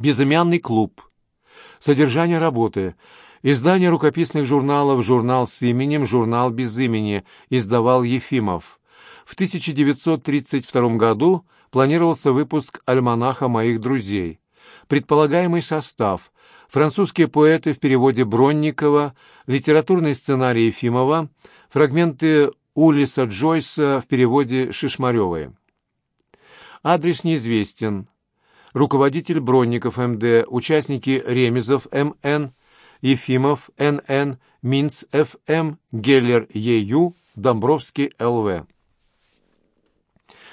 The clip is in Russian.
Безымянный клуб. Содержание работы. Издание рукописных журналов «Журнал с именем», «Журнал без имени» издавал Ефимов. В 1932 году планировался выпуск альманаха «Моих друзей». Предполагаемый состав. Французские поэты в переводе Бронникова, литературный сценарий Ефимова, фрагменты Улиса Джойса в переводе Шишмаревой. Адрес неизвестен. Руководитель Бронников МД, участники Ремезов МН, Ефимов НН, Минц ФМ, Геллер ЕЮ, Домбровский ЛВ.